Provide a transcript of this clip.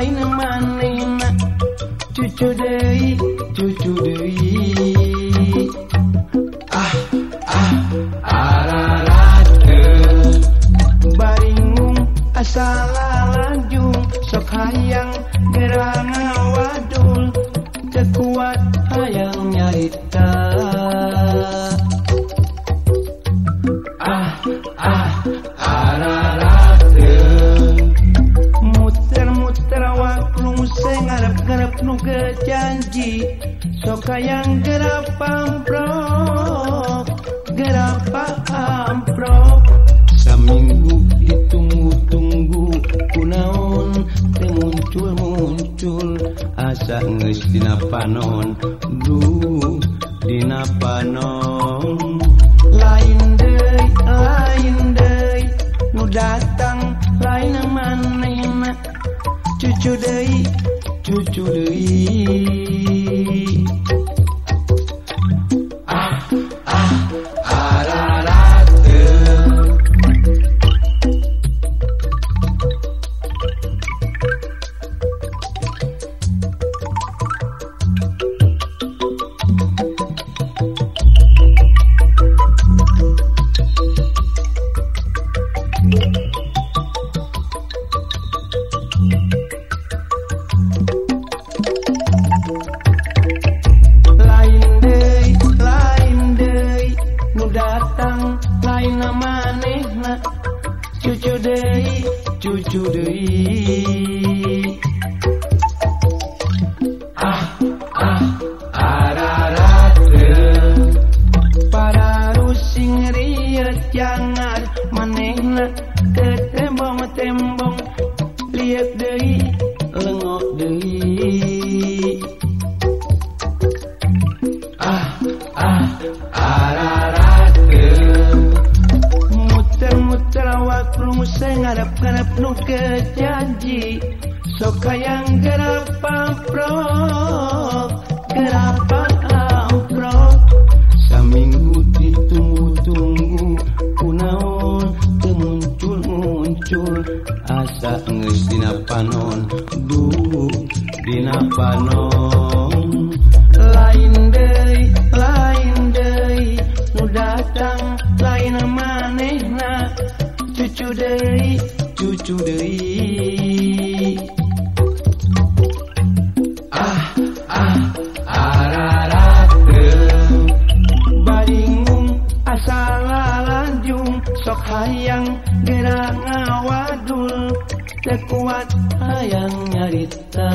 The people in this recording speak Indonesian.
lain manehna cucu deui cucu deui ah ah ararateun baringung asal lanjung sok hayang gerangan ngaji soka yang gerak pamprok gerak pamprok saminggu ditunggu-tunggu kunaon muncul-muncul asa ngeus dina panon du dina panon. Lain deui lain deui nu datang lain manehna cucu deui cucu deui. Lain deui lain deui nu datang lain manehna cucu deui cucu deui. Ah ah araratkeun para rusing riet jangan manehna ke tembong-tembong lihat deui lengok deui ngarep-ngarep nu janji sok hayang gerap pamprok gerap pamprok. Saminggu ditunggu-tunggu kunaon muncul-muncul asa geus dina panon duh dina panon cucu deui ah ah araratkeun baringung asal lanjung sok hayang gerang ngawadul. Tekuat hayang nyarita